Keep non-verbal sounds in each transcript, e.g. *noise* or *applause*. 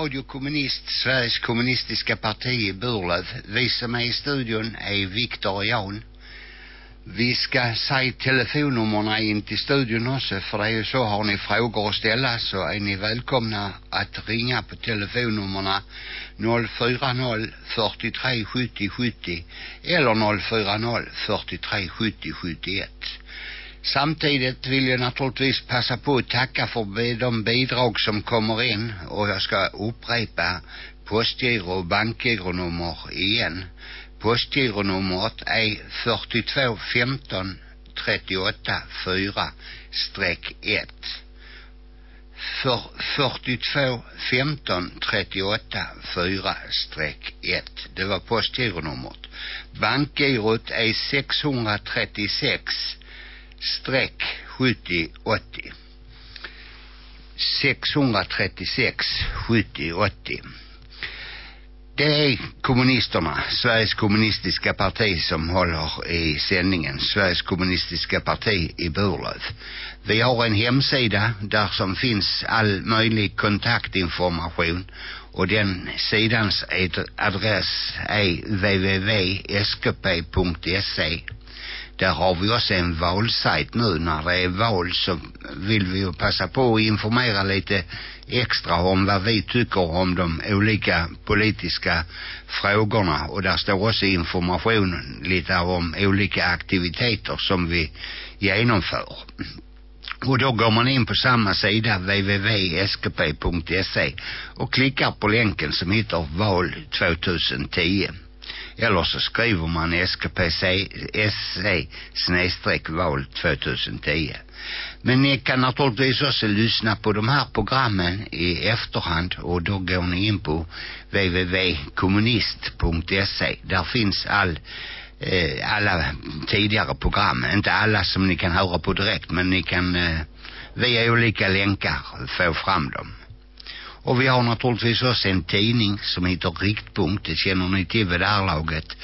Radio Kommunist, Sveriges kommunistiska parti i Burlöv. Vi som är i studion är Viktor och Jan. Vi ska säga telefonnummerna in till studion också för det är ju så har ni frågor att ställa så är ni välkomna att ringa på telefonnummerna 040 43 70 70 eller 040 43 70 71. Samtidigt vill jag naturligtvis passa på att tacka för de bidrag som kommer in och jag ska upprepa postgiro och bankgironummer igen. Postgironumret är 42 15 38 4 streck 1. För 42 15 38 4 streck 1. Det var postgironumret. Bankgirot är 636 streck 70 80 636 70 80 det är kommunisterna, Sveriges kommunistiska parti som håller i sändningen. Sveriges kommunistiska parti i Burlöv. Vi har en hemsida där som finns all möjlig kontaktinformation och den sidans adress är www.skp.se där har vi också en valsajt nu. När det är val så vill vi ju passa på att informera lite extra om vad vi tycker om de olika politiska frågorna. Och där står också information lite om olika aktiviteter som vi genomför. Och då går man in på samma sida www.skp.se och klickar på länken som heter val 2010 eller så skriver man SKPC SC snedstreck val 2010. Men ni kan naturligtvis också lyssna på de här programmen i efterhand och då går ni in på www.kommunist.se. Där finns all eh, alla tidigare program. Inte alla som ni kan höra på direkt men ni kan eh, via olika länkar få fram dem. Och vi har naturligtvis också en tidning som heter Riktpunkt. Det känner ni till vid det här laget.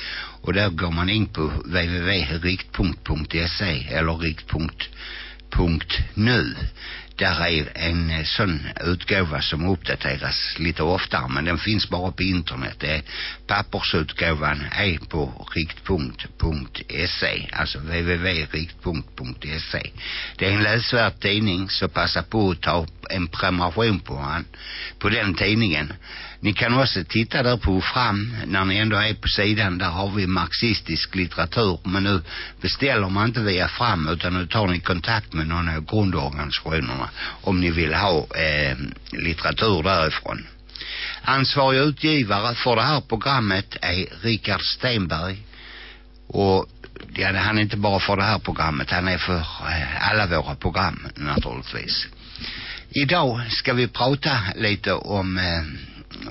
Och där går man in på www.riktpunkt.se eller riktpunkt.nu där är en eh, sån utgåva som uppdateras lite oftare men den finns bara på internet. Det är pappersutgåvan är på riktpunkt.se alltså www.riktpunkt.se Det är en läsvärd tidning så passa på att ta en prenumeration på han, på den tidningen. Ni kan också titta där på fram när ni ändå är på sidan. Där har vi marxistisk litteratur. Men nu beställer man inte via fram utan nu tar ni kontakt med någon av grundorganisationerna om ni vill ha eh, litteratur därifrån. Ansvarig utgivare för det här programmet är Richard Stenberg. Och ja, han är inte bara för det här programmet. Han är för eh, alla våra program naturligtvis. Idag ska vi prata lite om eh,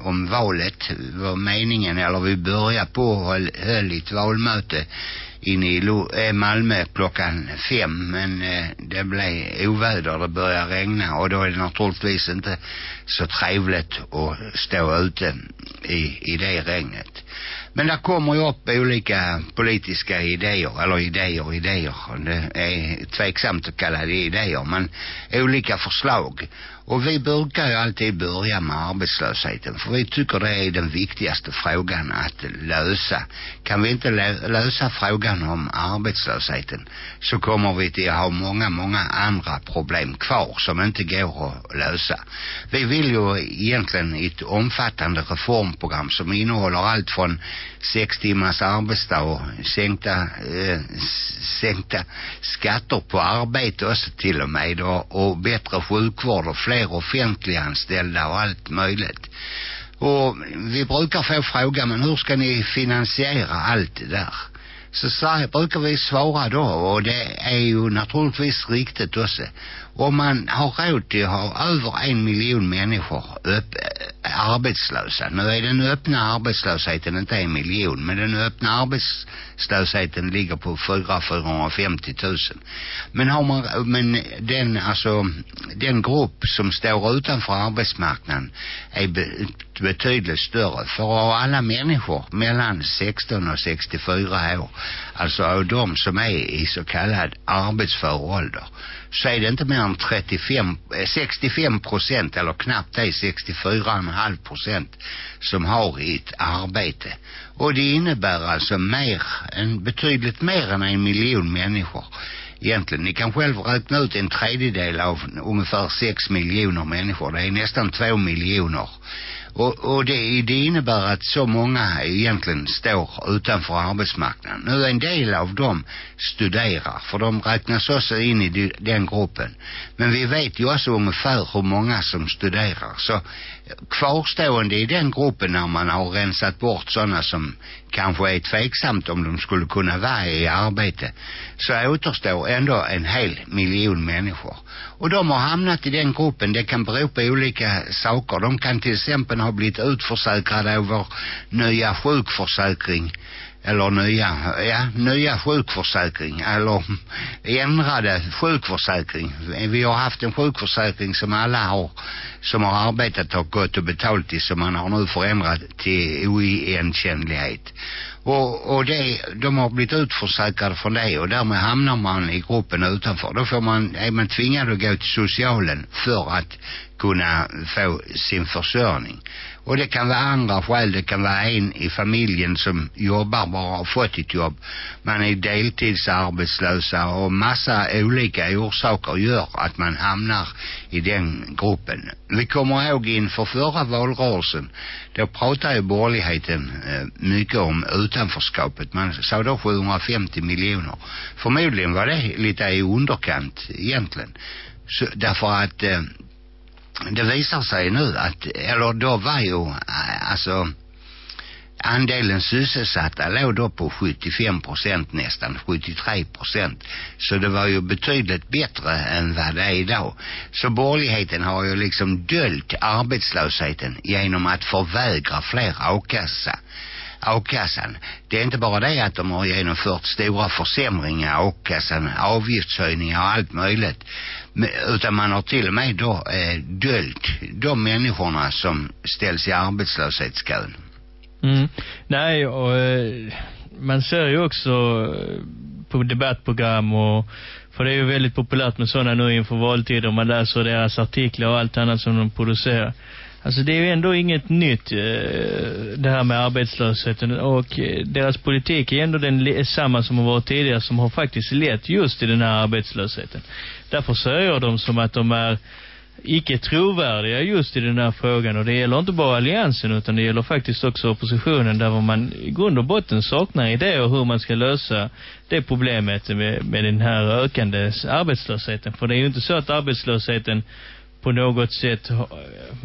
om valet var meningen eller vi började på höll, höll ett valmöte inne i eh, Malmö klockan fem men eh, det blev oväder, det började regna och då är det naturligtvis inte så trevligt att stå ute i, i det regnet. Men där kommer ju upp olika politiska idéer, eller idéer idéer. Det är tveksamt att kalla det idéer, men olika förslag. Och vi brukar ju alltid börja med arbetslösheten. För vi tycker det är den viktigaste frågan att lösa. Kan vi inte lösa frågan om arbetslösheten så kommer vi till att ha många, många andra problem kvar som inte går att lösa. Vi vill ju egentligen ett omfattande reformprogram som innehåller allt från sex timmars arbetsdag och sänkta, eh, sänkta skatter på arbete också till och med och, och bättre sjukvård och fler offentliganställda och allt möjligt. Och vi brukar få fråga, men hur ska ni finansiera allt det där? Så, så brukar vi svara då och det är ju naturligtvis riktigt också. Om man har råd till att ha över en miljon människor upp, arbetslösa. Nu är den öppna arbetslösheten inte en miljon men den öppna arbetslösheten ligger på 4 450 000. Men har man, men den, alltså, den grupp som står utanför arbetsmarknaden är betydligt större. För av alla människor mellan 16 och 64 år, alltså av de som är i så kallad arbetsför ålder, så är det inte mer än 35, 65 eh, procent eller knappt det 64,5 procent som har ett arbete. Och det innebär alltså mer, en, betydligt mer än en miljon människor egentligen. Ni kan själv räkna ut en tredjedel av ungefär 6 miljoner människor. Det är nästan 2 miljoner och, och det, det innebär att så många egentligen står utanför arbetsmarknaden. Nu en del av dem studerar, för de räknas också in i den gruppen. Men vi vet ju också ungefär hur många som studerar. Så kvarstående i den gruppen när man har rensat bort sådana som kanske är tveksamt om de skulle kunna vara i arbete så återstår ändå en hel miljon människor. Och de har hamnat i den gruppen. Det kan bero på olika saker. De kan till exempel har blivit utförsäkrade över nya sjukförsäkring eller nya, ja, nya sjukförsäkring eller ändrade sjukförsäkring. Vi har haft en sjukförsäkring som alla har, som har arbetat har gått och betalt i som man har nu förändrat till oigenkännlighet. Och, och det, de har blivit utförsäkrade från det och därmed hamnar man i gruppen utanför. Då får man, är man tvingad att gå till socialen för att kunna få sin försörjning. Och det kan vara andra skäl. Det kan vara en i familjen som jobbar bara har fått ett jobb. Man är deltidsarbetslösa och massa olika orsaker gör att man hamnar i den gruppen. Vi kommer ihåg inför förra valrörelsen. Då pratade ju borgerligheten eh, mycket om utanförskapet. Man sa då 750 miljoner. Förmodligen var det lite i underkant egentligen. Så, därför att eh, det visar sig nu att, eller då var ju, alltså andelen sysselsatta låg då på 75 procent nästan, 73 procent. Så det var ju betydligt bättre än vad det är idag. Så borgerligheten har ju liksom döljt arbetslösheten genom att förvägra fler a-kassa a-kassan. Det är inte bara det att de har genomfört stora försämringar i a-kassan, avgiftshöjningar och allt möjligt. Utan man har till och med då eh, döljt de människorna som ställs i arbetslöshetskön. Mm. Nej, och eh, man ser ju också eh, på debattprogram och för det är ju väldigt populärt med sådana nu inför valtider. Man läser deras artiklar och allt annat som de producerar. Alltså det är ju ändå inget nytt eh, det här med arbetslösheten och eh, deras politik är ändå den eh, samma som har varit tidigare som har faktiskt lett just till den här arbetslösheten. Därför säger de som att de är icke trovärdiga just i den här frågan och det gäller inte bara alliansen utan det gäller faktiskt också oppositionen där man i grund och botten saknar idéer hur man ska lösa det problemet med, med den här ökande arbetslösheten för det är ju inte så att arbetslösheten på något sätt eh,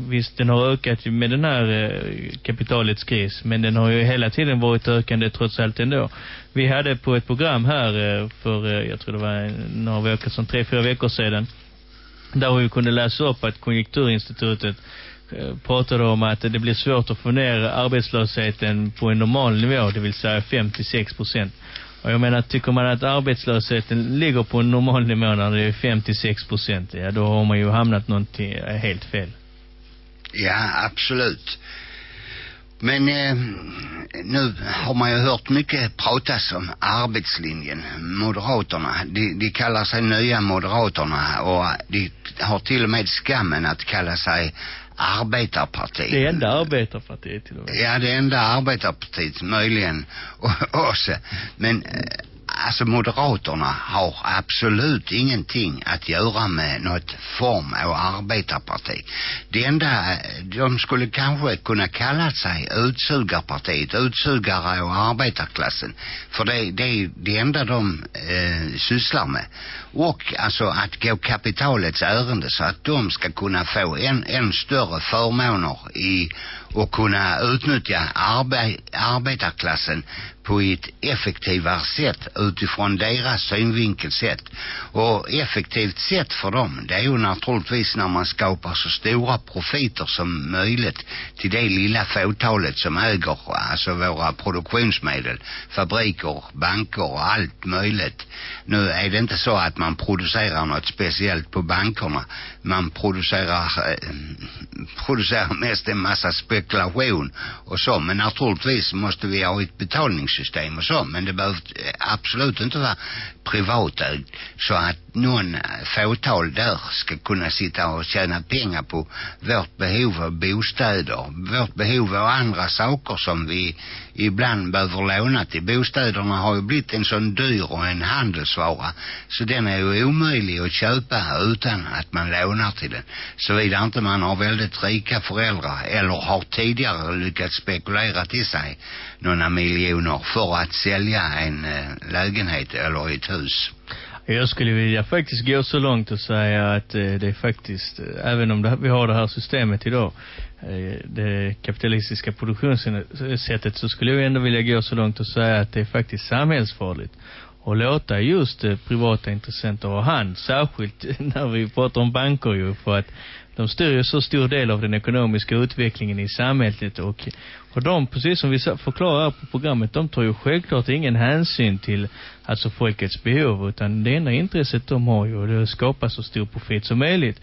visst den har ökat med den här eh, kapitalets kris men den har ju hela tiden varit ökande trots allt ändå. Vi hade på ett program här eh, för jag tror det var några veckor sedan, tre, fyra veckor sedan där vi kunde läsa upp att konjunkturinstitutet pratade om att det blir svårt att få ner arbetslösheten på en normal nivå, det vill säga 56 procent. Och jag menar, tycker man att arbetslösheten ligger på en normal nivå när det är 56 procent, ja då har man ju hamnat någonting eh, helt fel. Ja, absolut. Men eh, nu har man ju hört mycket pratas om arbetslinjen. Moderaterna, de, de kallar sig nya Moderaterna och de har till och med skammen att kalla sig arbetarparti. Det enda arbetarpartiet till och med. Ja, det enda arbetarpartiet möjligen *laughs* också. Men eh, alltså moderaterna har absolut ingenting att göra med något form av arbetarparti. Det enda, de skulle kanske kunna kalla sig utsugarpartiet, utsugare och arbetarklassen. För det, det är det enda de eh, sysslar med. Och alltså att gå kapitalets ärende så att de ska kunna få en, en större förmåner i och kunna utnyttja arbe arbetarklassen på ett effektivare sätt utifrån deras synvinkel sett. Och effektivt sätt för dem, det är ju naturligtvis när man skapar så stora profiter som möjligt till det lilla fåtalet som äger alltså våra produktionsmedel, fabriker, banker och allt möjligt. Nu är det inte så att man producerar något speciellt på bankerna. Man producerar eh, producerar mest en massa spekulation och så. Men naturligtvis måste vi ha ett betalningssystem och så. Men det behöver eh, absolut inte vara privatägt så att någon fåtal där ska kunna sitta och tjäna pengar på vårt behov av bostäder, vårt behov av andra saker som vi ibland behöver låna till. Bostäderna har ju blivit en sån dyr och en handelsvara så den är ju omöjlig att köpa utan att man lånar till den. Såvida inte man har väldigt rika föräldrar eller har tidigare lyckats spekulera till sig några miljoner för att sälja en eh, lägenhet eller ett hus. Jag skulle vilja faktiskt gå så långt och säga att eh, det är faktiskt, eh, även om det, vi har det här systemet idag, eh, det kapitalistiska produktionssättet, så skulle jag ändå vilja gå så långt och säga att det är faktiskt samhällsfarligt och låta just eh, privata intressenter ha hand, särskilt *laughs* när vi pratar om banker ju, för att de styr ju så stor del av den ekonomiska utvecklingen i samhället och, och de, precis som vi förklarar på programmet, de tar ju självklart ingen hänsyn till alltså folkets behov utan det enda intresset de har ju det är att skapa så stor profit som möjligt.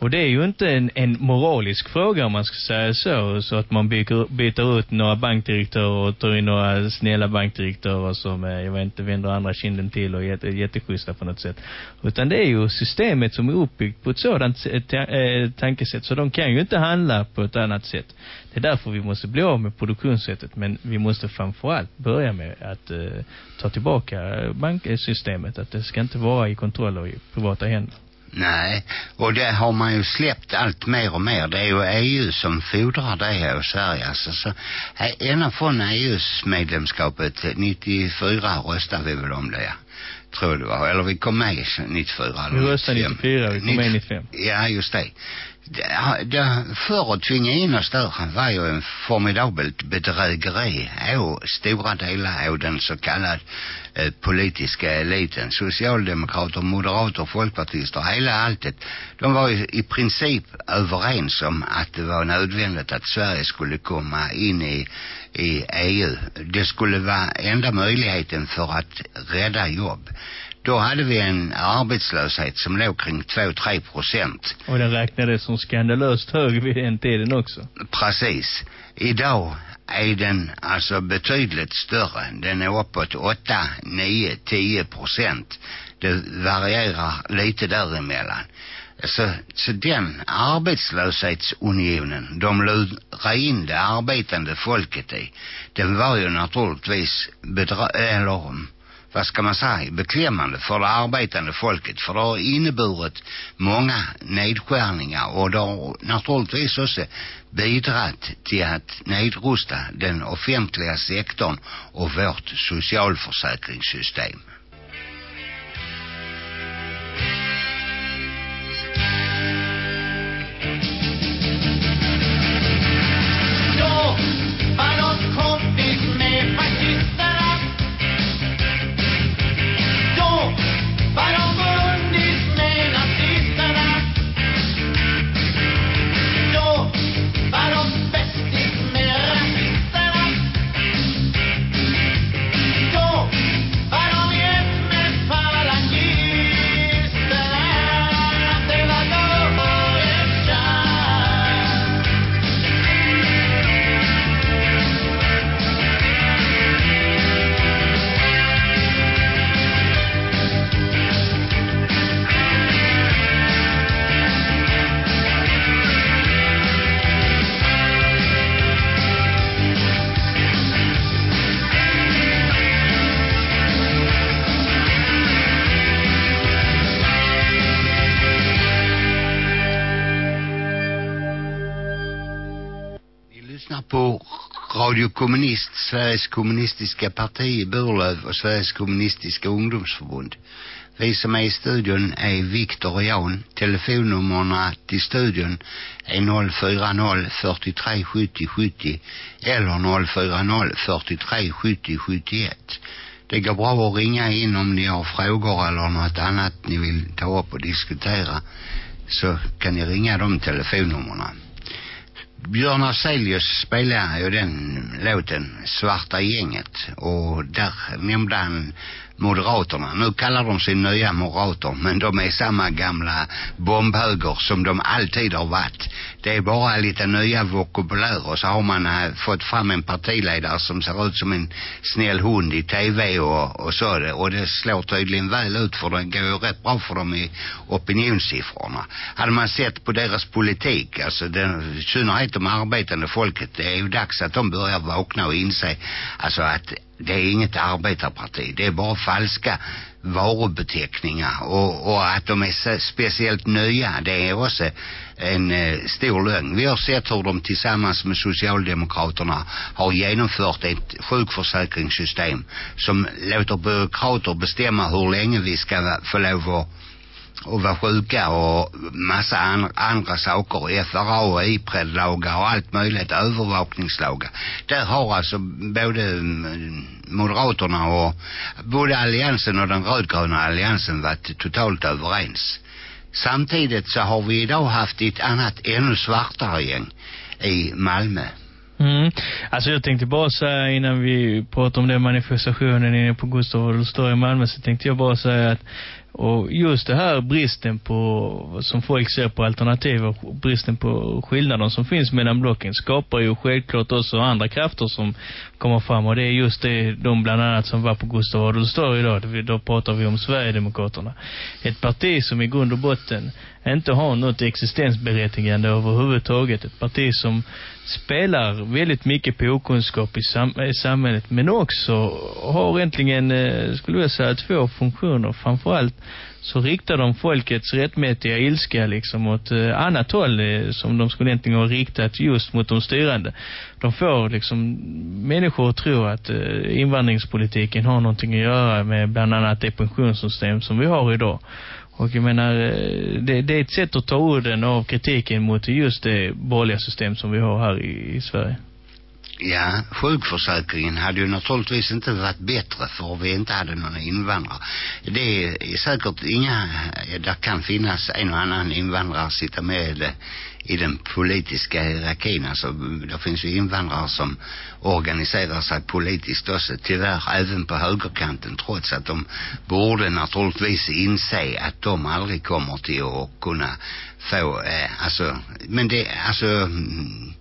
Och det är ju inte en, en moralisk fråga om man ska säga så. Så att man byter, byter ut några bankdirektörer och tar in några snälla bankdirektörer som, eh, jag vet inte, vänder andra kinden till och är jätteschyssta på något sätt. Utan det är ju systemet som är uppbyggt på ett sådant eh, eh, tankesätt. Så de kan ju inte handla på ett annat sätt. Det är därför vi måste bli av med produktionssättet. Men vi måste framförallt börja med att uh, ta tillbaka banksystemet. Att det ska inte vara i kontroll och i privata händer. Nej, och det har man ju släppt allt mer och mer. Det är ju EU som fordrar det här i Sverige. Alltså, så, ända från EUs medlemskapet 94 röstade vi väl om det, ja. Tror det var. Eller vi kom med 94. Vi röstade 94, vi kom med 95. Ja, just det det, det, för att tvinga in oss där var ju en formidabelt bedrägeri av stora delar av den så kallade eh, politiska eliten. Socialdemokrater, moderater, folkpartister, hela alltet. De var ju i princip överens om att det var nödvändigt att Sverige skulle komma in i, i EU. Det skulle vara enda möjligheten för att rädda jobb. Då hade vi en arbetslöshet som låg kring 2-3 procent. Och den räknades som skandalöst hög vid den tiden också. Precis. Idag är den alltså betydligt större. Den är uppåt 8, 9, 10 procent. Det varierar lite däremellan. Så, så den arbetslöshetsunionen de lurar in det arbetande folket i, den var ju naturligtvis bedra eller vad ska man säga, beklämmande för det arbetande folket. För det har inneburit många nedskärningar och det har naturligtvis också bidragit till att nedrusta den offentliga sektorn och vårt socialförsäkringssystem. Kommunist, Sveriges kommunistiska parti i Burlöv och Sveriges kommunistiska ungdomsförbund. Vi som är i studion är Viktor och Jan. Telefonnummerna till studion är 040 43 70 70 eller 040 43 70 71. Det går bra att ringa in om ni har frågor eller något annat ni vill ta upp och diskutera. Så kan ni ringa de telefonnummerna. Björn Afzelius spelade ju den låten Svarta gänget. Och där nämnde han Moderaterna. Nu kallar de sig nya moderater men de är samma gamla bombhöger som de alltid har varit. Det är bara lite nya vokabulärer så har man äh, fått fram en partiledare som ser ut som en snäll hund i tv och, och så det. Och det slår tydligen väl ut för det går ju rätt bra för dem i opinionssiffrorna. Hade man sett på deras politik, alltså den, i synnerhet de arbetande folket, det är ju dags att de börjar vakna och inse alltså att det är inget arbetarparti. Det är bara falska varubeteckningar och, och att de är speciellt nya det är också en eh, stor lögn. Vi har sett hur de tillsammans med Socialdemokraterna har genomfört ett sjukförsäkringssystem som låter byråkrater bestämma hur länge vi ska få lov att och var sjuka och massa an, andra saker. FRA och IPRED-lagar och allt möjligt. Övervakningslagar. Där har alltså både mm, Moderaterna och både alliansen och den rödgröna alliansen varit totalt överens. Samtidigt så har vi idag haft ett annat ännu svartare gäng i Malmö. Mm. Alltså jag tänkte bara säga innan vi pratar om den manifestationen inne på Gustav Adolfs i Malmö så tänkte jag bara säga att och just det här bristen på, som folk ser på alternativ och bristen på skillnader som finns mellan blocken skapar ju självklart också andra krafter som kommer fram. Och det är just det, de bland annat som var på Gustav Adolfs idag. Då pratar vi om Sverigedemokraterna. Ett parti som i grund och botten inte har något existensberättigande överhuvudtaget. Ett parti som spelar väldigt mycket på okunskap i, sam i samhället men också har egentligen, eh, skulle jag säga, två funktioner. Framförallt så riktar de folkets rättmätiga ilska liksom åt eh, annat håll eh, som de skulle egentligen ha riktat just mot de styrande. De får liksom människor att tro att eh, invandringspolitiken har någonting att göra med bland annat det pensionssystem som vi har idag. Och jag menar, eh, det, det är ett sätt att ta orden av kritiken mot just det borgerliga system som vi har här i, i Sverige. Ja, sjukförsäkringen hade ju naturligtvis inte varit bättre för vi inte hade några invandrare. Det är säkert inga, där kan finnas en och annan invandrare sitta med i den politiska hierarkin. Alltså, det finns ju invandrare som organiserar sig politiskt också. Tyvärr även på högerkanten trots att de borde naturligtvis inse att de aldrig kommer till att kunna få, eh, alltså, men det, alltså, mm,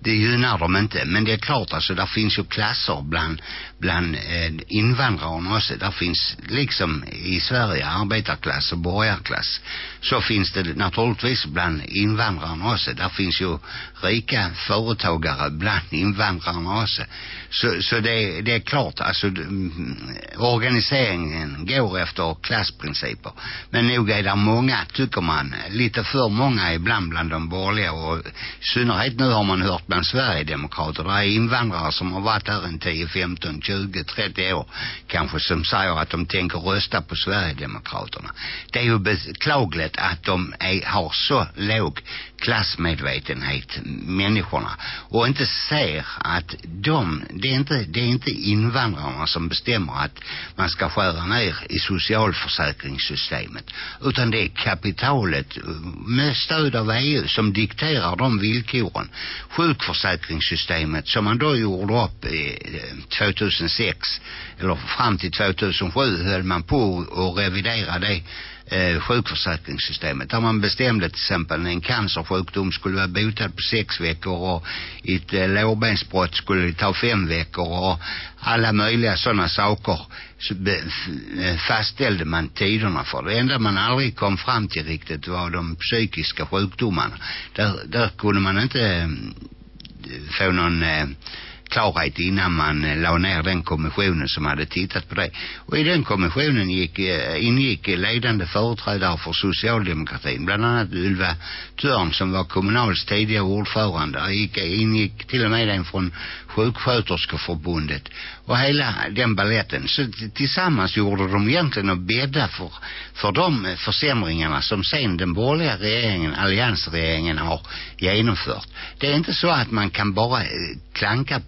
det gynnar dem inte. Men det är klart alltså, där finns ju klasser bland, bland eh, invandrarna också. Där finns liksom i Sverige arbetarklass och borgarklass. Så finns det naturligtvis bland invandrarna också. Där finns ju rika företagare bland invandrarna också. Så, så det, det är klart, alltså mm, organiseringen går efter klassprinciper. Men nog är det många, tycker man, lite för många ibland bland de borgerliga och i synnerhet nu har man hört bland Sverigedemokrater. Det är invandrare som har varit här en 10, 15, 20, 30 år kanske som säger att de tänker rösta på Sverigedemokraterna. Det är ju beklagligt att de är, har så låg klassmedvetenhet, människorna, och inte ser att de, det är inte, det är inte invandrarna som bestämmer att man ska skära ner i socialförsäkringssystemet, utan det är kapitalet eh, med stöd av EU som dikterar de villkoren. Sjukförsäkringssystemet som man då gjorde upp i eh, 2006 eller fram till 2007 höll man på att revidera det eh, sjukförsäkringssystemet. Där man bestämde till exempel en cancersjukdom skulle vara botad på sex veckor och ett eh, lårbensbrott skulle ta fem veckor och alla möjliga sådana saker så be, eh, fastställde man tiderna för. Det enda man aldrig kom fram till riktigt var de psykiska sjukdomarna. Där, där kunde man inte eh, få någon eh, klarhet innan man la ner den kommissionen som hade tittat på det. Och i den kommissionen gick, eh, ingick ledande företrädare för socialdemokratin, bland annat Ylva Törn som var kommunals tidigare ordförande. Gick, ingick till och med en från sjuksköterskeförbundet och hela den balletten. Så tillsammans gjorde de egentligen att bädda för, för de försämringarna som sen den borgerliga regeringen, alliansregeringen har genomfört. Det är inte så att man kan bara eh, klanka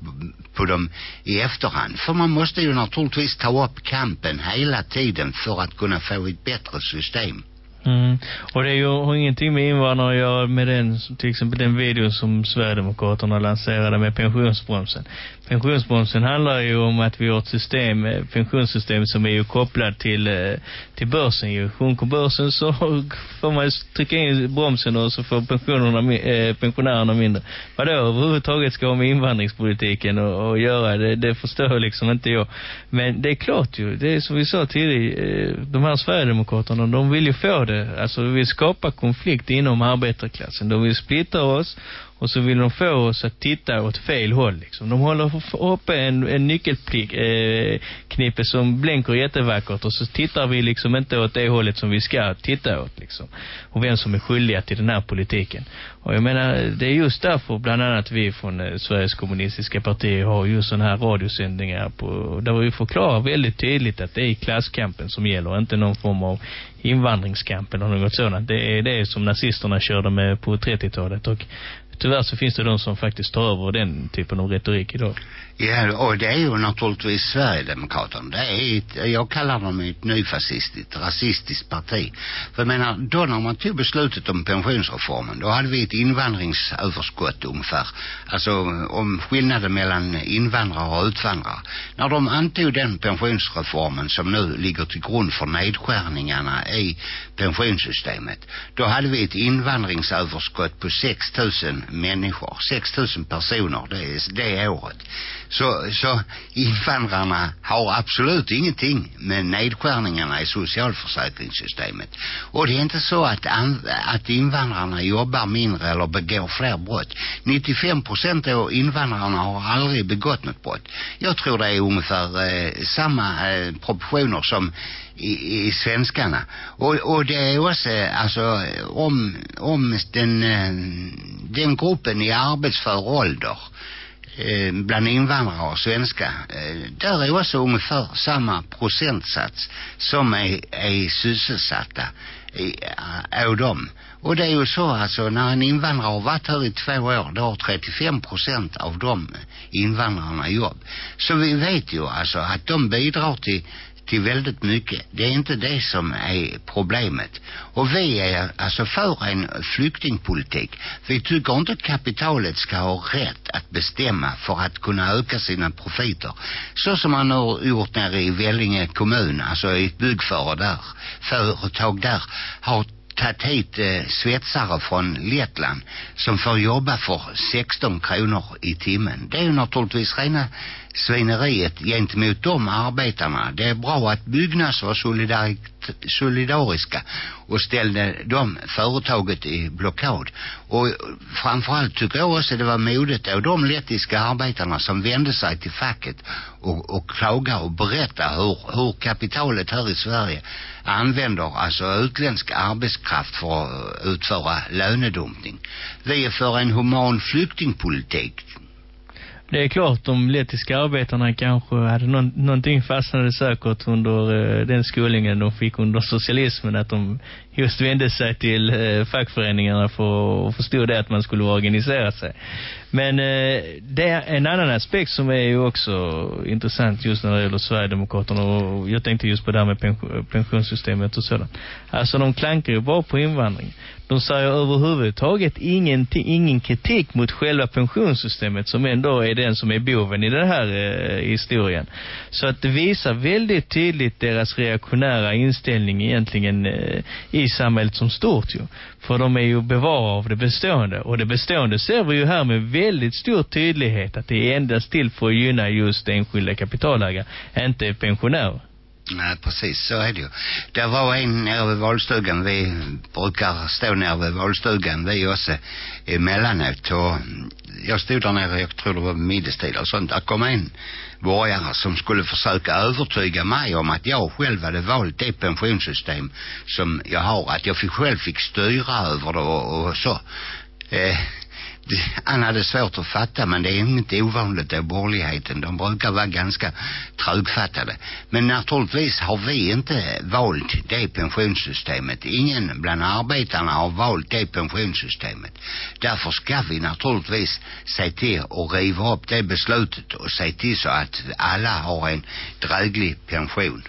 på dem i efterhand. För man måste ju naturligtvis ta upp kampen hela tiden för att kunna få ett bättre system. Mm. Och det är ju, har ingenting med invandrare att göra med den, till exempel den videon som Sverigedemokraterna lanserade med pensionsbromsen. Pensionsbromsen handlar ju om att vi har ett system, eh, pensionssystem som är ju kopplat till, eh, till börsen. Ju. Sjunker börsen så *laughs* får man trycka in bromsen och så får pensionerna, eh, pensionärerna mindre. Vad då överhuvudtaget ska ha med invandringspolitiken och, och göra, det, det förstår liksom inte jag. Men det är klart ju, det är som vi sa tidigare, eh, de här Sverigedemokraterna, de vill ju få det. Alltså vi vill skapa konflikt inom arbetarklassen. De vill splittra oss och så vill de få oss att titta åt fel håll. Liksom. De håller uppe en, en nyckelknippe eh, som blänker jättevackert och så tittar vi liksom inte åt det hållet som vi ska titta åt. Liksom. Och vem som är skyldiga till den här politiken. Och jag menar, det är just därför bland annat vi från eh, Sveriges kommunistiska parti har just sådana här radiosändningar på, där vi förklarar väldigt tydligt att det är klasskampen som gäller, inte någon form av invandringskamp eller något sådant. Det är det som nazisterna körde med på 30-talet och tyvärr så finns det de som faktiskt tar över den typen av retorik idag. Ja, och det är ju naturligtvis Sverigedemokraterna. Det är ett, jag kallar dem ett nyfascistiskt, rasistiskt parti. För jag menar, då när man tog beslutet om pensionsreformen, då hade vi ett invandringsöverskott ungefär. Alltså om skillnaden mellan invandrare och utvandrare. När de antog den pensionsreformen som nu ligger till grund för nedskärningarna i pensionssystemet, då hade vi ett invandringsöverskott på 6 000 människor, 6 000 personer det, det året. Så, så invandrarna har absolut ingenting med nedskärningarna i socialförsäkringssystemet. Och det är inte så att, att invandrarna jobbar mindre eller begår fler brott. 95 procent av invandrarna har aldrig begått något brott. Jag tror det är ungefär eh, samma eh, proportioner som i, i svenskarna. Och, och det är också, alltså, om, om den, eh, den gruppen i arbetsför ålder eh, bland invandrare och svenska eh, där är också ungefär samma procentsats som är, är sysselsatta i, eh, av dem. Och det är ju så alltså när en invandrare har varit här i två år då har 35 procent av de invandrarna jobb. Så vi vet ju alltså att de bidrar till till väldigt mycket. Det är inte det som är problemet. Och vi är alltså för en flyktingpolitik. Vi tycker inte att kapitalet ska ha rätt att bestämma för att kunna öka sina profiter. Så som man har gjort nere i Vellinge kommun, alltså i ett byggföretag där, företag där har tagit hit eh, svetsare från Lettland som får jobba för 16 kronor i timmen. Det är ju naturligtvis rena svineriet gentemot de arbetarna. Det är bra att Byggnads var solidariska och ställde de företaget i blockad. Och framförallt tycker jag också det var modigt av de lettiska arbetarna som vände sig till facket och, och klaga och berätta hur, hur kapitalet här i Sverige använder alltså utländsk arbetskraft för att utföra lönedumpning. Vi är för en human flyktingpolitik det är klart de lettiska arbetarna kanske hade någon, någonting fastnade säkert under eh, den skolningen de fick under socialismen att de just vände sig till eh, fackföreningarna för att förstå det att man skulle organisera sig. Men eh, det är en annan aspekt som är ju också intressant just när det gäller Sverigedemokraterna och jag tänkte just på det här med pension, pensionssystemet och sådant. Alltså de klankar ju bara på invandring. De säger överhuvudtaget ingen, ingen kritik mot själva pensionssystemet som ändå är den som är boven i den här eh, historien. Så att det visar väldigt tydligt deras reaktionära inställning egentligen eh, i samhället som stort ju. För de är ju bevarare av det bestående. Och det bestående ser vi ju här med väldigt stor tydlighet att det är endast till för att gynna just enskilda kapitalägare, inte pensionärer. Nej, precis så är det ju. Det var en nere vid valstugan. Vi brukar stå nere vid valstugan vi också emellanåt. Och jag stod där nere, jag tror det var middagstid och sånt. Där kom en borgare som skulle försöka övertyga mig om att jag själv hade valt det pensionssystem som jag har. Att jag fick, själv fick styra över det och, och så. Eh, han hade svårt att fatta men det är inte ovanligt i borgerligheten. De brukar vara ganska trögfattade. Men naturligtvis har vi inte valt det pensionssystemet. Ingen bland arbetarna har valt det pensionssystemet. Därför ska vi naturligtvis se till att riva upp det beslutet och se till så att alla har en dräglig pension.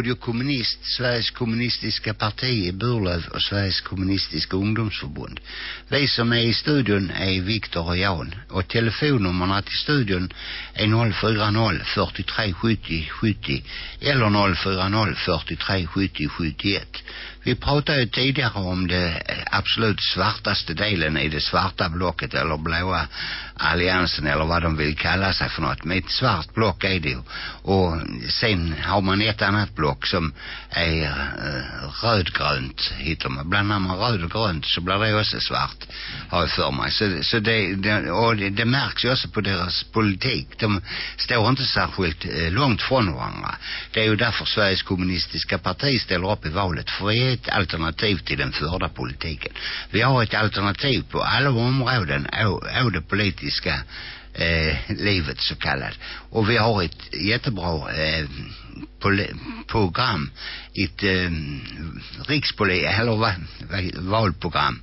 Radio Kommunist, Sveriges kommunistiska parti i Burlöv och Sveriges kommunistiska ungdomsförbund. Vi som är i studion är Viktor och Jan. Och telefonnummerna till studion är 040 43 70 70 eller 040 43 70 71. Vi pratade ju tidigare om det absolut svartaste delen i det svarta blocket eller blåa alliansen eller vad de vill kalla sig för något. Men ett svart block är det ju. Och sen har man ett annat block som är uh, rödgrönt hittar man. Blandar man röd och grönt så blir det också svart har jag för mig. Så, så det, det, och det, det märks ju också på deras politik. De står inte särskilt uh, långt från varandra. Det är ju därför Sveriges kommunistiska parti ställer upp i valet. För vi är ett alternativ till den förda politiken. Vi har ett alternativ på alla områden av det politiska eh, livet så kallat. Och vi har ett jättebra eh, program, ett eh, rikspoli eller va, va, valprogram.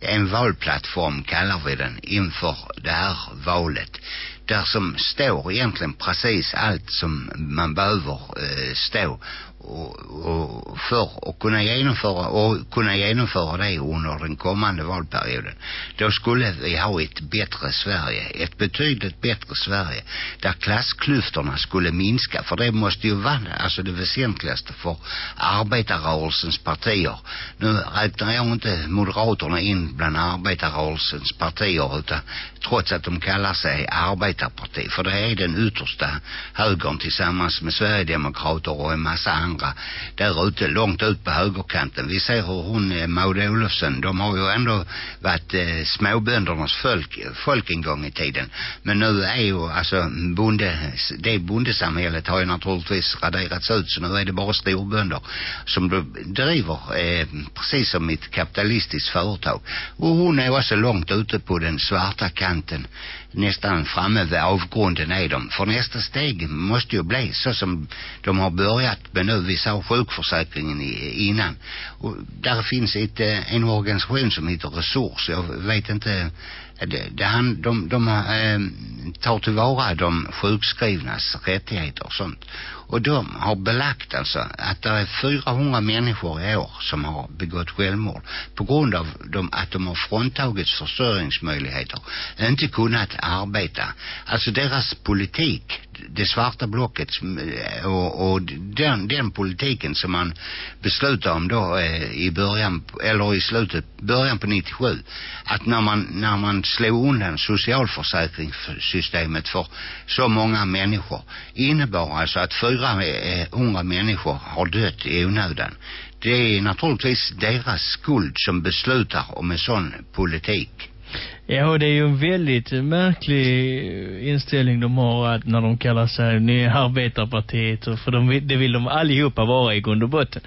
En valplattform kallar vi den inför det här valet. Där som står egentligen precis allt som man behöver eh, stå och, och för att kunna genomföra och kunna genomföra det under den kommande valperioden. Då skulle vi ha ett bättre Sverige ett betydligt bättre Sverige där klassklyftorna skulle minska. För det måste ju vara alltså det väsentligaste för arbetarrörelsens partier. Nu räknar jag inte moderaterna in bland arbetarrörelsens partier utan trots att de kallar sig arbetarparti. För det är den yttersta högern tillsammans med Sverigedemokrater och en massa andra. Där ute långt ut på högerkanten. Vi ser hur hon eh, Maud Olofsson de har ju ändå varit eh, småböndernas folk, folk en gång i tiden. Men nu är ju alltså bonde det bondesamhället har ju naturligtvis raderats ut så nu är det bara storbönder som driver eh, precis som ett kapitalistiskt företag. Och hon är också alltså långt ute på den svarta kanten nästan framme vid avgrunden är de. För nästa steg måste ju bli så som de har börjat med nu. Vi sa sjukförsäkringen innan. Och där finns ett, øh, en organisation som heter Resurs. Jag vet inte det, det han, de, de eh, øh, tar tillvara de sjukskrivnas rättigheter och sånt. Och de har belagt alltså att det är 400 människor i år som har begått självmord på grund av de, att de har fråntagits försörjningsmöjligheter. Inte kunnat arbeta. Alltså deras politik det svarta blocket och, och den, den politiken som man beslutade om då eh, i början eller i slutet början på 97 att när man när man slog undan socialförsäkringssystemet för så många människor innebar alltså att 400 eh, människor har dött i onödan. Det är naturligtvis deras skuld som beslutar om en sån politik. Ja, och det är ju en väldigt märklig eh, inställning de har att när de kallar sig Nya Arbetarpartiet. För de, det vill de allihopa vara i grund och botten.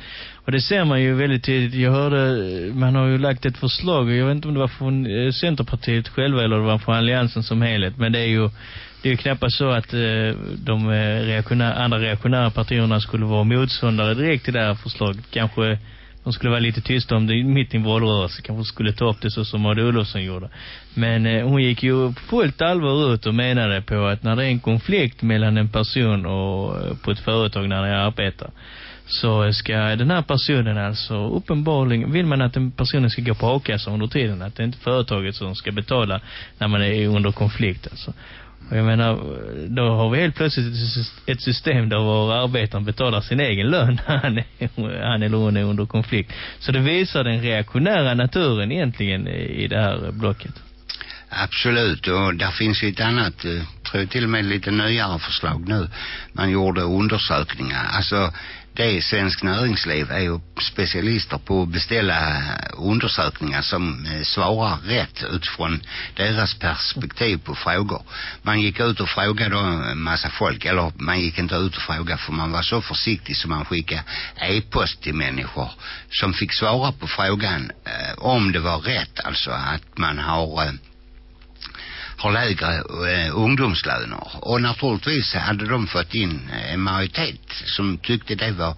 Och det ser man ju väldigt tydligt. Jag hörde, eh, man har ju lagt ett förslag. Jag vet inte om det var från Centerpartiet själva eller det var från Alliansen som helhet. Men det är ju det är ju knappast så att eh, de eh, reaktionär, andra reaktionära partierna skulle vara motståndare direkt till det här förslaget. Kanske de skulle vara lite tysta om det mitt i en valrörelse. Kanske skulle ta upp det så som Maud Olofsson gjorde. Men eh, hon gick ju fullt allvar ut och menade på att när det är en konflikt mellan en person och eh, på ett företag när de arbetar så ska den här personen alltså uppenbarligen, vill man att den personen ska gå på a-kassa under tiden, att det är inte företaget som ska betala när man är under konflikt alltså. Och jag menar, då har vi helt plötsligt ett system där vår arbetare betalar sin egen lön *laughs* han, är, han eller hon är under konflikt. Så det visar den reaktionära naturen egentligen i det här blocket. Absolut, och där finns ju ett annat, eh, tror jag till och med lite nyare förslag nu. Man gjorde undersökningar. Alltså det Svensk Näringsliv är ju specialister på att beställa øh, undersökningar som øh, svarar rätt utifrån deras perspektiv på frågor. Man gick ut och frågade en massa folk, eller man gick inte ut och frågade för man var så försiktig så man skickade e-post till människor som fick svara på frågan eh, øh, om det var rätt, alltså att man har eh, har lägre eh, ungdomslöner. Och naturligtvis hade de fått in eh, en majoritet som tyckte det var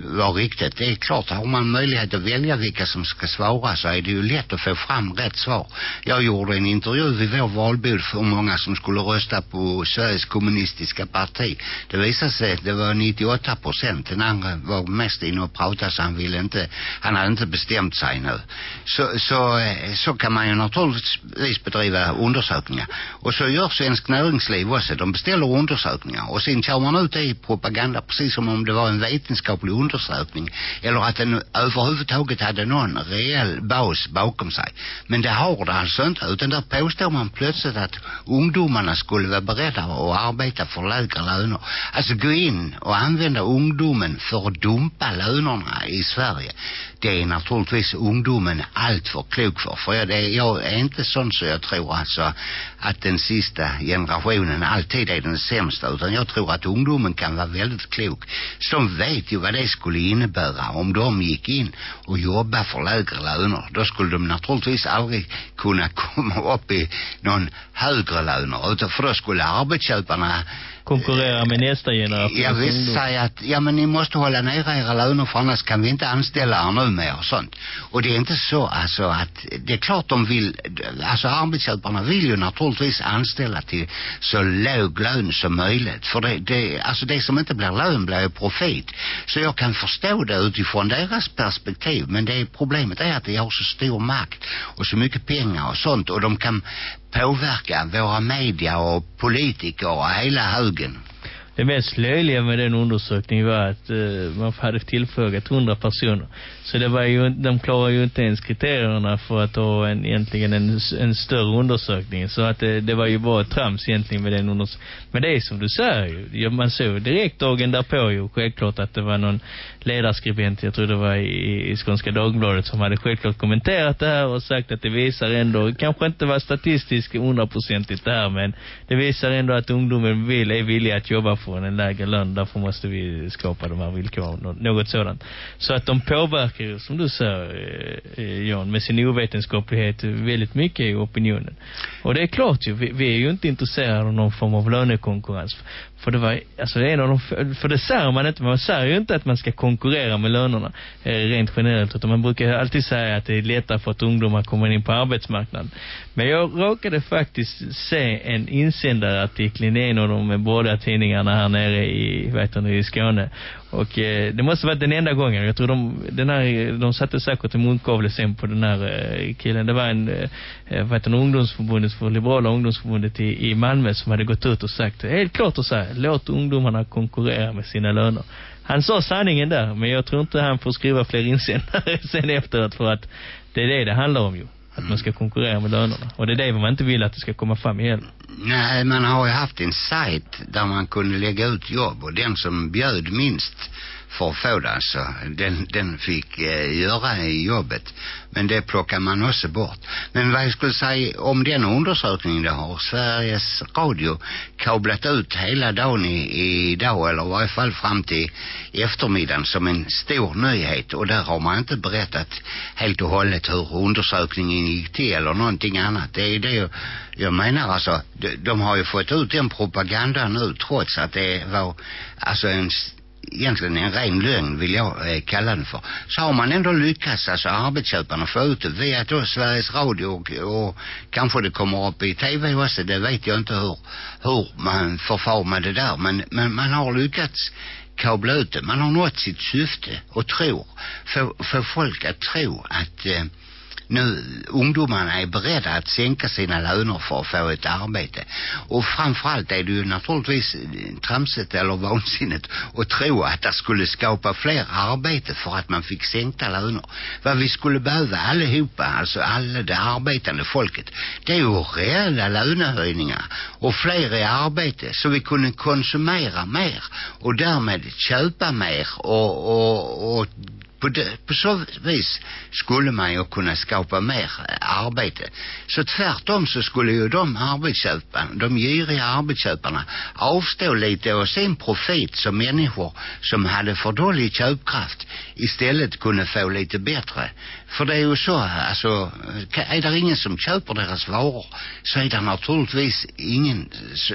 var riktigt. Det är klart, har man möjlighet att välja vilka som ska svara så är det ju lätt att få fram rätt svar. Jag gjorde en intervju vid vår valbud för många som skulle rösta på Sveriges kommunistiska parti. Det visade sig att det var 98 procent. Den andra var mest inne och pratade så han ville inte, han hade inte bestämt sig nu. Så, så, eh, så kan man ju naturligtvis bedriva undersökningar. Och så gör Svensk Näringsliv också. De beställer undersökningar och sen kör man ut det i propaganda precis som om det var en vetenskaplig undersökning undersökning eller att den överhuvudtaget hade någon reell bas bakom sig. Men det har det alltså inte utan där påstår man plötsligt att ungdomarna skulle vara beredda att arbeta för lägre löner. Alltså gå in och använda ungdomen för att dumpa lönerna i Sverige det är naturligtvis ungdomen allt för klok för. För jag, det, jag är inte sån så jag tror alltså att den sista generationen alltid är den sämsta. Utan jag tror att ungdomen kan vara väldigt klok. Som vet ju vad det skulle innebära om de gick in och jobba för lägre löner. Då skulle de naturligtvis aldrig kunna *laughs* komma upp i någon högre löner. Utan för då skulle arbetsköparna konkurrera med nästa generation. Jag vill säga att ja men ni måste hålla ner era löner för annars kan vi inte anställa er nu mer och sånt. Och det är inte så alltså att det är klart de vill alltså arbetsköparna vill ju naturligtvis anställa till så låg lön som möjligt. För det, det alltså det som inte blir lön blir ju profit. Så jag kan förstå det utifrån deras perspektiv. Men det är problemet är att de har så stor makt och så mycket pengar och sånt och de kan påverka våra media och politiker och hela högen. Det mest löjliga med den undersökningen var att eh, man hade tillfrågat hundra personer. Så det var ju, de klarar ju inte ens kriterierna för att ha en, egentligen en, en större undersökning. Så att det, det var ju bara trams egentligen med den undersökningen. Men det är som du säger ju. Man såg direkt dagen därpå ju självklart att det var någon ledarskribent, jag tror det var i, i Skånska Dagbladet som hade självklart kommenterat det här och sagt att det visar ändå, kanske inte var statistiskt hundraprocentigt det här, men det visar ändå att ungdomen vill, är villig att jobba för en lägre lön. Därför måste vi skapa de här villkoren, något sådant. Så att de påverkar ju, som du säger, eh, eh, Jan, med sin ovetenskaplighet väldigt mycket i opinionen. Och det är klart ju, vi, vi är ju inte intresserade av någon form av lönekonkurrens. För det var, alltså det är en av de, för det säger man inte, man säger ju inte att man ska konkurrera med lönerna eh, rent generellt, utan man brukar alltid säga att det är lättare för att ungdomar kommer in på arbetsmarknaden. Men jag råkade faktiskt se en insändarartikel i en av de eh, båda tidningarna här nere i, vet du, i Skåne. Och eh, det måste varit den enda gången. Jag tror de, den här, de satte säkert en munkavle sen på den här eh, killen. Det var en, eh, eh vad heter ungdomsförbundet för liberala ungdomsförbundet i, i Malmö som hade gått ut och sagt, helt klart och så här, låt ungdomarna konkurrera med sina löner. Han sa sanningen där, men jag tror inte han får skriva fler insändare *laughs* sen efteråt för att det är det det handlar om ju. Att man ska konkurrera med lönerna. Och det är det man inte vill att det ska komma fram igen. Nej, man har ju haft en sajt där man kunde lägga ut jobb och den som bjöd minst för att få det alltså. Den, den fick eh, göra jobbet. Men det plockar man också bort. Men vad jag skulle säga om den undersökningen det har Sveriges Radio kablat ut hela dagen i, i dag eller i varje fall fram till eftermiddagen som en stor nyhet och där har man inte berättat helt och hållet hur undersökningen gick till eller någonting annat. Det är det jag, jag menar alltså, de, de har ju fått ut den propagandan nu trots att det var alltså en egentligen en ren lögn vill jag eh, kalla den för. Så har man ändå lyckats, alltså arbetsköparna få ut det via då Sveriges Radio och, och kanske det kommer upp i tv också, det vet jag inte hur, hur man förfar med det där. Men, men man har lyckats kabla ut det. Man har nått sitt syfte och tror, för, för folk att tro att eh, nu ungdomarna är beredda att sänka sina löner för att få ett arbete. Och framförallt är det ju naturligtvis eh, tramsigt eller vansinnigt att tro att det skulle skapa fler arbete för att man fick sänkta löner. Vad vi skulle behöva allihopa, alltså alla det arbetande folket, det är ju reella lönehöjningar och fler i arbete så vi kunde konsumera mer och därmed köpa mer och, och, och på, det, på så vis skulle man ju kunna skapa mer eh, arbete. Så tvärtom så skulle ju de arbetsköparna, de giriga arbetsköparna avstå lite av sin profit som människor som hade för dålig köpkraft istället kunde få lite bättre. För det är ju så, alltså, är det ingen som köper deras varor så är det naturligtvis ingen,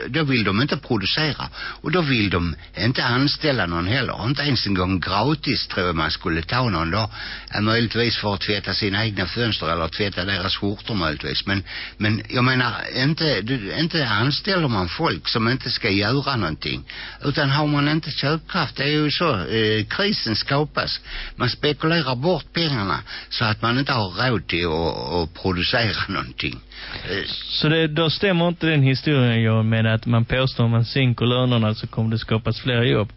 då vill de inte producera och då vill de inte anställa någon heller, inte ens en gång gratis tror jag man skulle ta någon då, möjligtvis för att tvätta sina egna fönster eller tvätta deras skjortor möjligtvis, men, men jag menar inte, inte anställer man folk som inte ska göra någonting, utan har man inte köpkraft, det är ju så, eh, krisen skapas, man spekulerar bort pengarna så att man inte har råd till att, att producera *laughs* någonting. Så det, då stämmer inte den historien jag med att man påstår om man sänker lönerna så kommer det skapas fler jobb?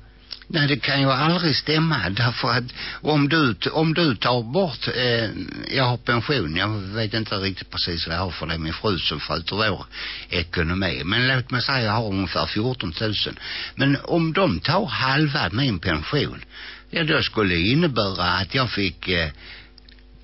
Nej, det kan ju aldrig stämma därför att om du, om du tar bort, eh, jag har pension, jag vet inte riktigt precis vad jag har för det är min fru som sköter vår ekonomi. Men låt mig säga jag har ungefär 14 000. Men om de tar halva min pension, ja då skulle det innebära att jag fick eh,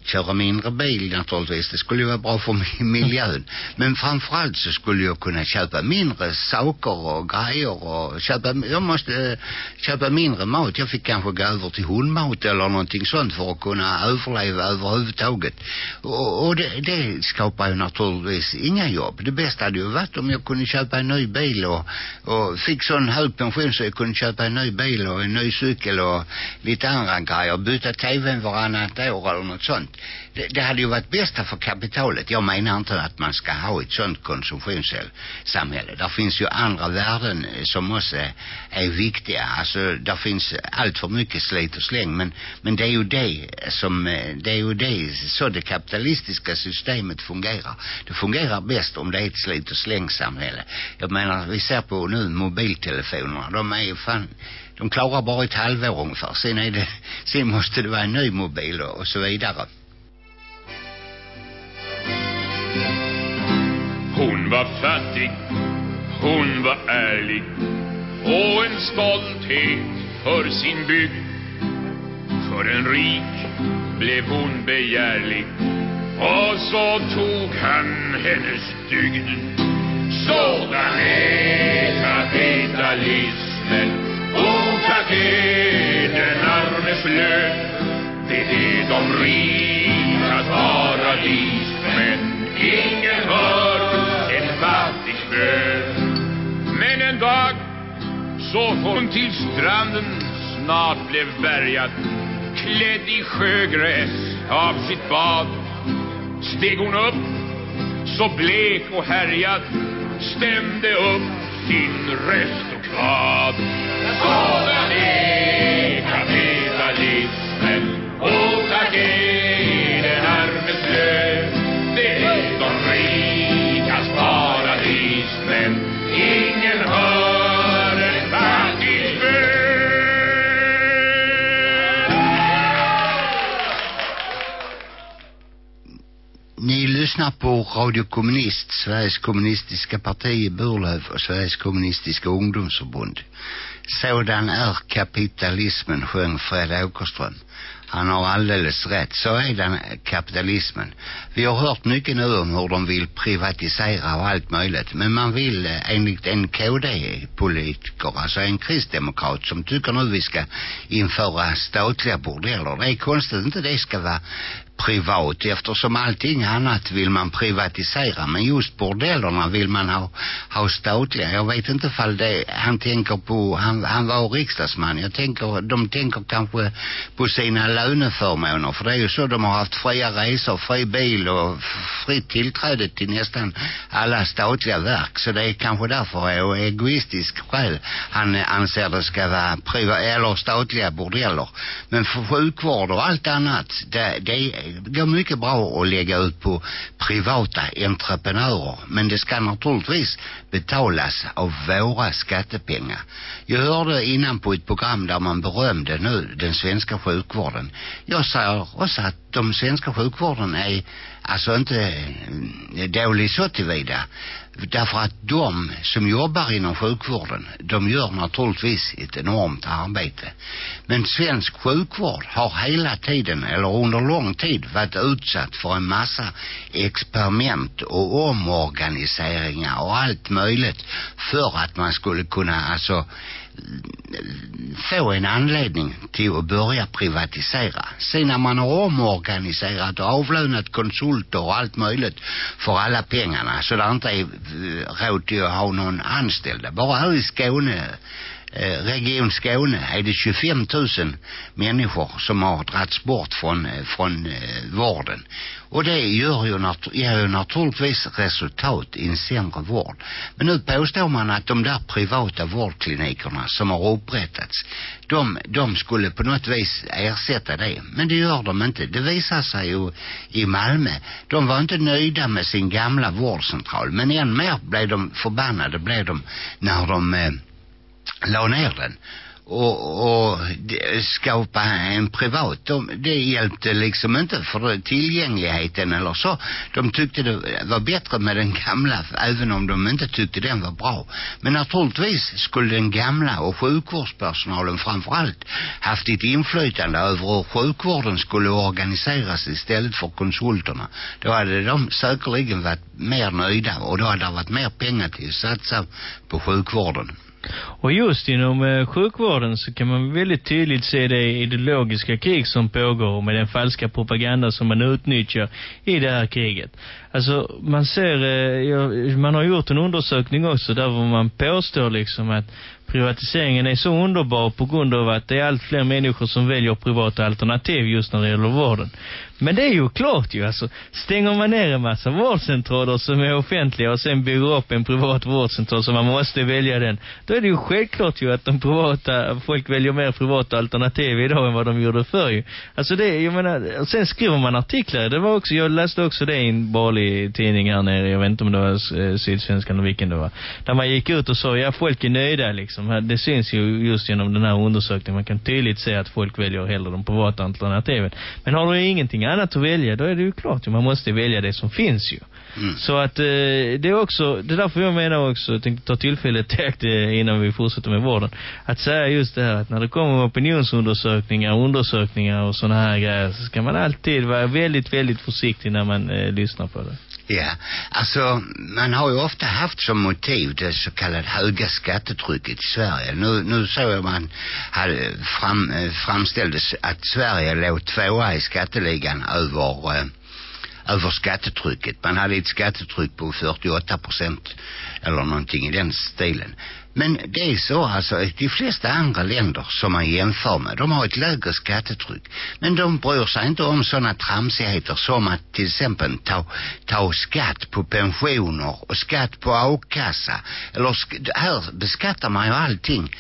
köra mindre bil naturligtvis. Det skulle ju vara bra för *laughs* miljön. Men framförallt så skulle jag kunna köpa mindre saker och grejer och köpa, jag måste eh, köpa mindre mat. Jag fick kanske gå över till hundmat eller någonting sånt för att kunna överleva överhuvudtaget. Och, och det, det skapar ju naturligtvis inga jobb. Det bästa hade ju varit om jag kunde köpa en ny bil och, och fick sån hög pension så jag kunde köpa en ny bil och en ny cykel och lite andra grejer. Byta tvn varannat år eller något sånt det, det hade ju varit bästa för kapitalet. Jag menar inte att man ska ha ett sånt konsumtionssamhälle. Där finns ju andra värden eh, som också är viktiga. Alltså, där finns allt för mycket slit och släng. Men, men det är ju det som, eh, det är ju det så det kapitalistiska systemet fungerar. Det fungerar bäst om det är ett slit och slängsamhälle. Jag menar, vi ser på nu mobiltelefonerna. De är ju fan de klarar bara ett halvår ungefär. Sen är det, *laughs* sen måste det vara en ny mobil och, och så vidare. Hon var fattig, hon var ärlig och en stolthet för sin bygd. För en rik blev hon begärlig och så tog han hennes dygd. Sådan är kapitalismen, otack är den armes lön. Det är de rikas paradis, men ingen. Men en dag så hon till stranden snart blev bärgad klädd i sjögräs av sitt bad. Steg hon upp så blek och härjad stämde upp sin röst och kvad sådan är lyssnar på Radio Kommunist, Sveriges kommunistiska parti i Burlöv och Sveriges kommunistiska ungdomsförbund. Sådan är kapitalismen, sjöng Fred Åkerström. Han har alldeles rätt. Så är den kapitalismen. Vi har hört mycket nu om hur de vill privatisera och allt möjligt. Men man vill eh, enligt en KD-politiker, alltså en kristdemokrat som tycker nu vi ska införa statliga bordeller. Det är konstigt inte det ska vara privat eftersom allting annat vill man privatisera men just bordellerna vill man ha, ha statliga. Jag vet inte fall det han tänker på, han, han var riksdagsman. Jag tänker, de tänker kanske på sina löneförmåner för det är ju så de har haft fria resor, fri bil och fritt tillträde till nästan alla statliga verk. Så det är kanske därför är egoistisk skäl han anser det ska vara priva, eller statliga bordeller. Men för sjukvård och allt annat, det, det går mycket bra att lägga ut på privata entreprenörer. Men det ska naturligtvis betalas av våra skattepengar. Jag hörde innan på ett program där man berömde nu den svenska sjukvården. Jag säger också att de svenska sjukvården är alltså inte dålig så tillvida. Därför att de som jobbar inom sjukvården, de gör naturligtvis ett enormt arbete. Men svensk sjukvård har hela tiden, eller under lång tid, varit utsatt för en massa experiment och omorganiseringar och allt möjligt för att man skulle kunna alltså få en anledning till att börja privatisera. Sen när man har omorganiserat och avlönat konsulter och allt möjligt för alla pengarna så det inte är eh, råd till att ha någon anställda. Bara här i Skåne Eh, Region Skåne är det 25 000 människor som har dragits bort från, eh, från eh, vården. Och det gör ju, nat ger ju naturligtvis resultat i en sämre vård. Men nu påstår man att de där privata vårdklinikerna som har upprättats, de, de skulle på något vis ersätta det. Men det gör de inte. Det visar sig ju i Malmö. De var inte nöjda med sin gamla vårdcentral. Men än mer blev de förbannade blev de när de eh, la ner den. Och, och skapa en privat. De, det hjälpte liksom inte för tillgängligheten eller så. De tyckte det var bättre med den gamla även om de inte tyckte den var bra. Men naturligtvis skulle den gamla och sjukvårdspersonalen framförallt haft ett inflytande över hur sjukvården skulle organiseras istället för konsulterna. Då hade de säkerligen varit mer nöjda och då hade det varit mer pengar till att satsa på sjukvården och just inom eh, sjukvården så kan man väldigt tydligt se det ideologiska krig som pågår med den falska propaganda som man utnyttjar i det här kriget. Alltså man ser, eh, ja, man har gjort en undersökning också där man påstår liksom att privatiseringen är så underbar på grund av att det är allt fler människor som väljer privata alternativ just när det gäller vården. Men det är ju klart ju, alltså. Stänger man ner en massa vårdcentraler som är offentliga och sen bygger upp en privat vårdcentral så man måste välja den. Då är det ju självklart ju att de privata, folk väljer mer privata alternativ idag än vad de gjorde förr ju. Alltså det, jag menar, sen skriver man artiklar. Det var också, jag läste också det i en borgerlig tidning här nere, jag vet inte om det var eh, Sydsvenskan och vilken det var. Där man gick ut och sa, ja folk är nöjda liksom. Det syns ju just genom den här undersökningen. Man kan tydligt se att folk väljer hellre de privata alternativen. Men har du ingenting annat att välja, då är det ju klart. Man måste välja det som finns ju. Mm. Så att eh, det är också, det är därför jag menar också, jag tänkte ta tillfället täckt innan vi fortsätter med vården. Att säga just det här att när det kommer opinionsundersökningar, undersökningar och sådana här grejer så ska man alltid vara väldigt, väldigt försiktig när man eh, lyssnar på det. Ja, alltså man har ju ofta haft som motiv det så kallade höga skattetrycket i Sverige. Nu, nu såg man hade fram, eh, framställdes att Sverige låg tvåa i skatteligan över eh, över skattetrycket. Man hade ett skattetryck på 48 procent eller någonting i den stilen. Men det är så alltså att de flesta andra länder som man jämför med, de har ett lägre skattetryck. Men de bryr sig inte om sådana tramsigheter som att till exempel ta, ta skatt på pensioner och skatt på avkassa. Eller här beskattar man ju allting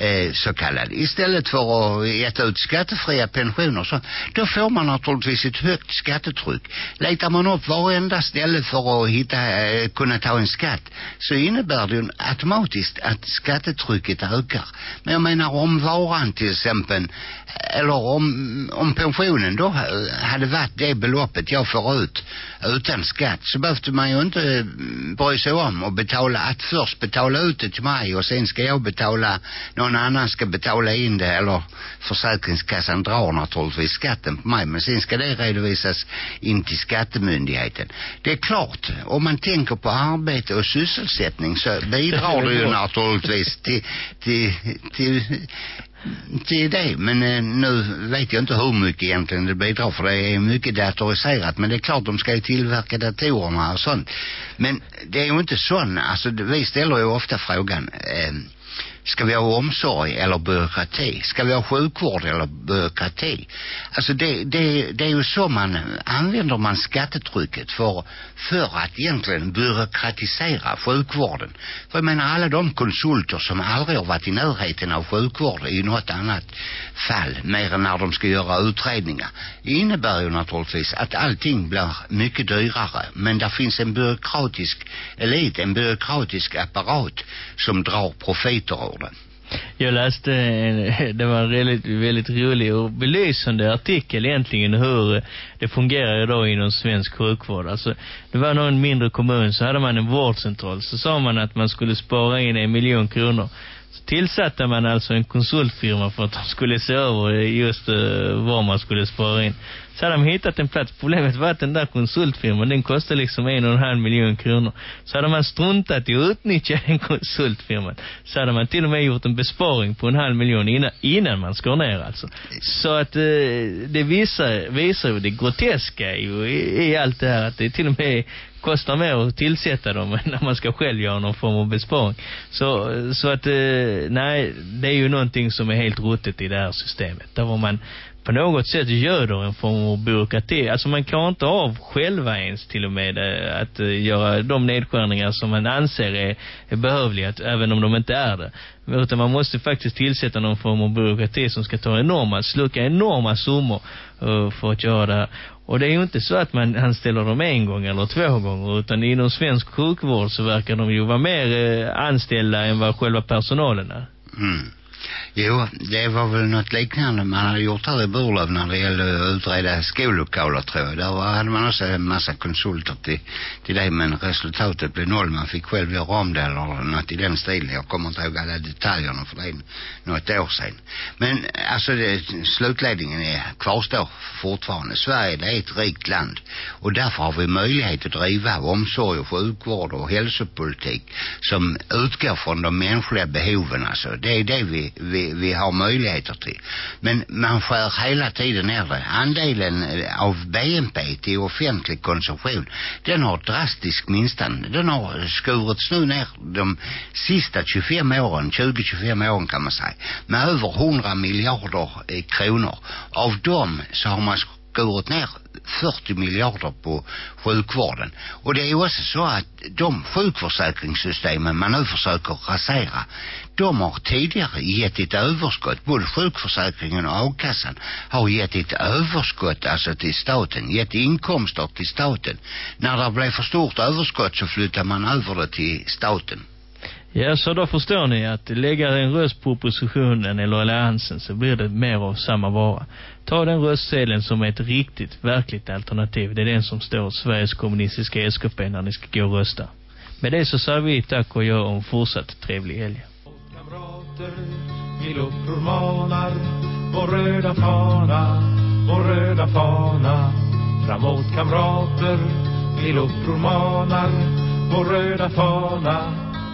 eh, så kallad. Istället för att äta ut skattefria pensioner så då får man naturligtvis ett högt skattetryck. Letar man upp varenda ställe för att hitta, eh, kunna ta en skatt så innebär det ju automatiskt att skattetrycket ökar. Men jag menar om varan till exempel, eller om, om pensionen då eh, hade varit det beloppet jag får ut utan skatt så behövde man ju inte eh, bry sig om och betala, att först betala ut det till mig och sen ska jag betala, någon annan ska betala in det eller Försäkringskassan drar naturligtvis skatten på mig men sen ska det redovisas in till skattemyndigheten. Det är klart, om man tänker på arbete och sysselsättning så bidrar *laughs* det ju naturligtvis till, till, till till det. Men eh, nu vet jag inte hur mycket egentligen det bidrar för det är mycket datoriserat. Men det är klart de ska ju tillverka datorerna och sånt. Men det är ju inte sån, alltså vi ställer ju ofta frågan eh, Ska vi ha omsorg eller byråkrati? Ska vi ha sjukvård eller byråkrati? Alltså det, det, det är ju så man använder man skattetrycket för, för att egentligen byråkratisera sjukvården. För jag menar alla de konsulter som aldrig har varit i närheten av sjukvård i något annat fall, mer än när de ska göra utredningar, innebär ju naturligtvis att allting blir mycket dyrare. Men där finns en byråkratisk elit, en byråkratisk apparat som drar profiter ur den. Jag läste en, *laughs* det var en väldigt, väldigt rolig och belysande artikel egentligen hur det fungerar idag inom svensk sjukvård. Alltså, det var någon mindre kommun så hade man en vårdcentral. Så sa man att man skulle spara in en miljon kronor. Tillsatte man alltså en konsultfirma för att de skulle se över just uh, vad man skulle spara in. Så hade de hittat en plats. Problemet var att den där konsultfirman, den kostade liksom en och en halv miljon kronor. Så hade man struntat i att utnyttja den konsultfirman. Så hade man till och med gjort en besparing på en halv miljon innan, innan man skar ner alltså. Så att eh, det visar, visar ju det groteska ju i, i allt det här. Att det till och med kostar mer att tillsätta dem *laughs* när man ska själv göra någon form av besparing. Så, så att, eh, nej, det är ju någonting som är helt ruttet i det här systemet. Där var man på något sätt göder en form av byråkrati. Alltså man klarar inte av själva ens till och med eh, att eh, göra de nedskärningar som man anser är, är behövliga, även om de inte är det. Utan man måste faktiskt tillsätta någon form av byråkrati som ska ta enorma, sluka enorma summor uh, för att göra det och det är ju inte så att man anställer dem en gång eller två gånger utan inom svensk sjukvård så verkar de ju vara mer eh, anställda än vad själva personalen är. Mm. Jo, det var väl något liknande man hade gjort här i Burlöv när det gällde att utreda skollokaler tror jag. Där hade man också en massa konsulter till, till det men resultatet blev noll. Man fick själv göra om det eller något i den stilen. Jag kommer inte ihåg alla detaljerna för det är något år sedan. Men alltså det, slutledningen är, kvarstår fortfarande. Sverige det är ett rikt land och därför har vi möjlighet att driva omsorg och sjukvård och hälsopolitik som utgår från de mänskliga behoven. Alltså det är det vi vi, vi har möjligheter till. Men man skär hela tiden ner det. Andelen eh, av BNP till offentlig konsumtion, den har drastiskt minskat. Den har skurits nu ner de sista 25 åren, 20-25 åren kan man säga, med över 100 miljarder eh, kronor. Av dem så har man skurit ner 40 miljarder på sjukvården. Och det är ju också så att de sjukförsäkringssystemen man nu försöker rasera, de har tidigare gett ett överskott. Både sjukförsäkringen och avkassan har gett ett överskott alltså till staten, gett inkomster till staten. När det blev för stort överskott så flyttar man över det till staten. Ja, så då förstår ni att lägga en röst på oppositionen eller alliansen så blir det mer av samma vara. Ta den röstsedeln som är ett riktigt, verkligt alternativ. Det är den som står Sveriges kommunistiska SKP när ni ska gå och rösta. Med det så säger vi tack och gör om fortsatt trevlig helg. Kamrater, vi luppror manar vår röda fana, vår röda fana. Framåt kamrater, vi luppror manar vår röda fana